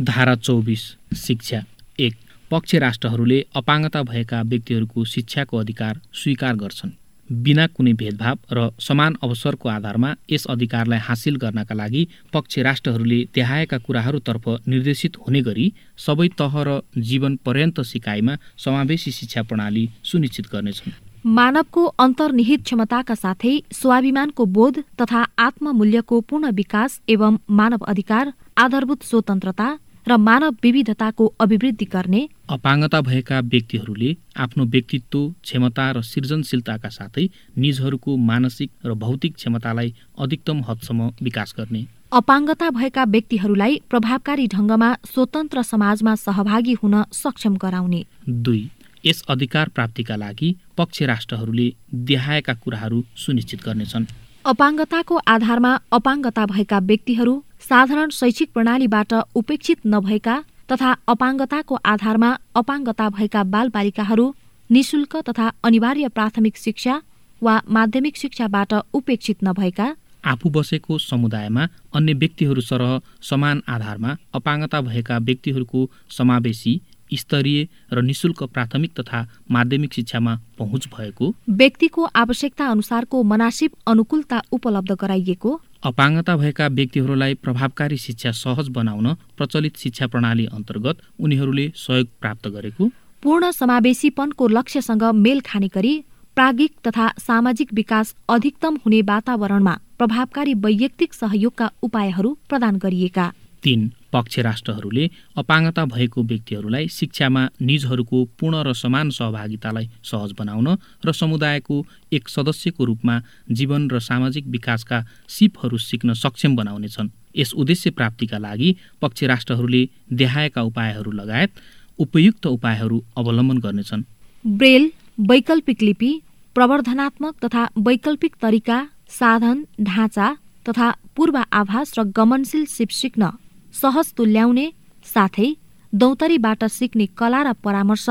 धारा चौबिस शिक्षा। एक पक्ष राष्ट्रहरूले अपाङ्गता भएका व्यक्तिहरूको शिक्षाको अधिकार स्वीकार गर्छन्। बिना कुनै भेदभाव र समान अवसरको आधारमा यस अधिकारलाई हासिल गर्नका लागि पक्ष राष्ट्रहरूले देखाएका कुराहरूतर्फ निर्देशित हुने गरी सबै तह र जीवन पर्यन्त सिकाइमा समावेशी शिक्षा प्रणाली सुनिश्चित गर्नेछन्। मानवको अन्तर्निहित क्षमताका साथै स्वाभिमानको बोध तथा आत्ममूल्यको पूर्ण विकास एवं मानव अधिकार आधारभूत स्वतन्त्रता र मानव विविधताको अभिवृद्धि गर्ने अपाङ्गता भएका व्यक्तिहरूले आफ्नो व्यक्तित्व क्षमता र सृजनशीलताका साथै निजहरूको मानसिक र भौतिक क्षमतालाई अधिकतम हदसम्म विकास गर्ने। अपाङ्गता भएका व्यक्तिहरूलाई प्रभावकारी ढङ्गमा स्वतन्त्र समाजमा सहभागी हुन सक्षम गराउने। दुई यस अधिकार प्राप्तिका लागि पक्ष राष्ट्रहरूले देखाएका कुराहरू सुनिश्चित गर्नेछन्। अपाङ्गताको आधारमा अपाङ्गता भएका व्यक्तिहरू साधारण शैक्षिक प्रणालीबाट उपेक्षित नभएका तथा अपाङ्गताको आधारमा अपाङ्गता भएका बालबालिकाहरू निशुल्क तथा अनिवार्य प्राथमिक शिक्षा वा माध्यमिक शिक्षाबाट उपेक्षित नभएका। आफू बसेको समुदायमा अन्य व्यक्तिहरू सरह समान आधारमा अपाङ्गता भएका व्यक्तिहरूको समावेशी स्तरीय र निशुल्क प्राथमिक तथा माध्यमिक शिक्षामा पहुँच भएको व्यक्तिको आवश्यकता अनुसारको मनासिब अनुकूलता उपलब्ध गराइएको अपाङ्गता भएका व्यक्तिहरूलाई प्रभावकारी शिक्षा सहज बनाउन प्रचलित शिक्षा प्रणाली अन्तर्गत उनीहरूले सहयोग प्राप्त गरेको पूर्ण समावेशीपनको लक्ष्यसँग मेल खाने गरी प्राज्ञिक तथा सामाजिक विकास अधिकतम हुने वातावरणमा प्रभावकारी वैयक्तिक सहयोगका उपायहरू प्रदान गरिएका। तीन पक्ष राष्ट्रहरूले अपाङ्गता भएको व्यक्तिहरूलाई शिक्षामा निजहरूको पूर्ण र समान सहभागितालाई सहज बनाउन र समुदायको एक सदस्यको रूपमा जीवन र सामाजिक विकासका सिपहरू सिक्न सक्षम बनाउनेछन्। यस उद्देश्य प्राप्तिका लागि पक्ष राष्ट्रहरूले देखाएका उपायहरू लगायत उपयुक्त उपायहरू अवलम्बन गर्नेछन्। ब्रेल वैकल्पिक लिपि प्रवर्धनात्मक तथा वैकल्पिक तरिका साधन ढाँचा तथा पूर्व आभास र गमनशील सिप सिक्न सहज तुल्याउने साथै दौतरीबाट सिक्ने कला र परामर्श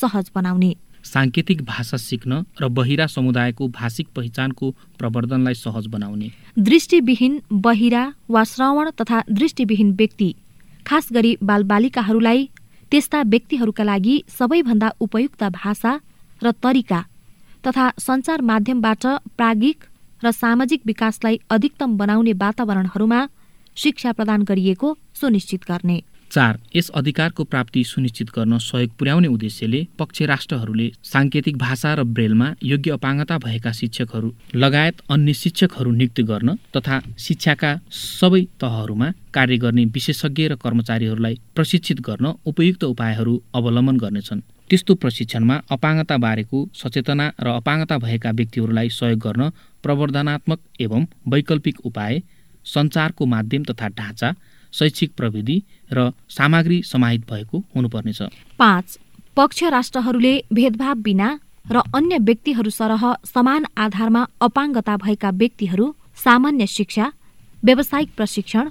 सहज बनाउने। साङ्केतिक भाषा सिक्न र बहिरा समुदायको भाषिक पहिचानको प्रवर्धनलाई सहज बनाउने। दृष्टिविहीन बहिरा वा श्रवण तथा दृष्टिविहीन व्यक्ति खास गरी बालबालिकाहरूलाई त्यस्ता व्यक्तिहरूका लागि सबैभन्दा उपयुक्त भाषा र तरिका तथा सञ्चार माध्यमबाट प्राज्ञिक र सामाजिक विकासलाई अधिकतम बनाउने वातावरणहरूमा शिक्षा प्रदान गरिएको सुनिश्चित गर्ने। चार यस अधिकारको प्राप्ति सुनिश्चित गर्न सहयोग पुर्याउने उद्देश्यले पक्ष राष्ट्रहरूले साङ्केतिक भाषा र ब्रेलमा योग्य अपाङ्गता भएका शिक्षकहरू लगायत अन्य शिक्षकहरू नियुक्ति गर्न तथा शिक्षाका सबै तहहरूमा कार्य गर्ने विशेषज्ञ र कर्मचारीहरूलाई प्रशिक्षित गर्न उपयुक्त उपायहरू अवलम्बन गर्नेछन्। त्यस्तो प्रशिक्षणमा अपाङ्गता बारेको सचेतना र अपाङ्गता भएका व्यक्तिहरूलाई सहयोग गर्न प्रवर्धनात्मक एवं वैकल्पिक उपाय सञ्चारको माध्यम तथा ढाँचा शैक्षिक प्रविधि र सामग्री समाहित भएको हुनुपर्नेछ। पाँच पक्ष राष्ट्रहरूले भेदभाव बिना र अन्य व्यक्तिहरू सरह समान आधारमा अपाङ्गता भएका व्यक्तिहरू सामान्य शिक्षा व्यावसायिक प्रशिक्षण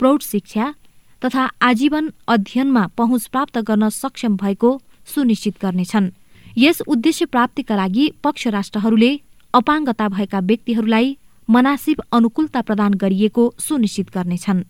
प्रौढ शिक्षा तथा आजीवन अध्ययनमा पहुँच प्राप्त गर्न सक्षम भएको सुनिश्चित गर्नेछन्। यस उद्देश्य प्राप्तिका लागि पक्ष राष्ट्रहरूले अपाङ्गता भएका व्यक्तिहरूलाई मनासिब अनुकूलता प्रदान गरिएको सुनिश्चित गर्नेछन्।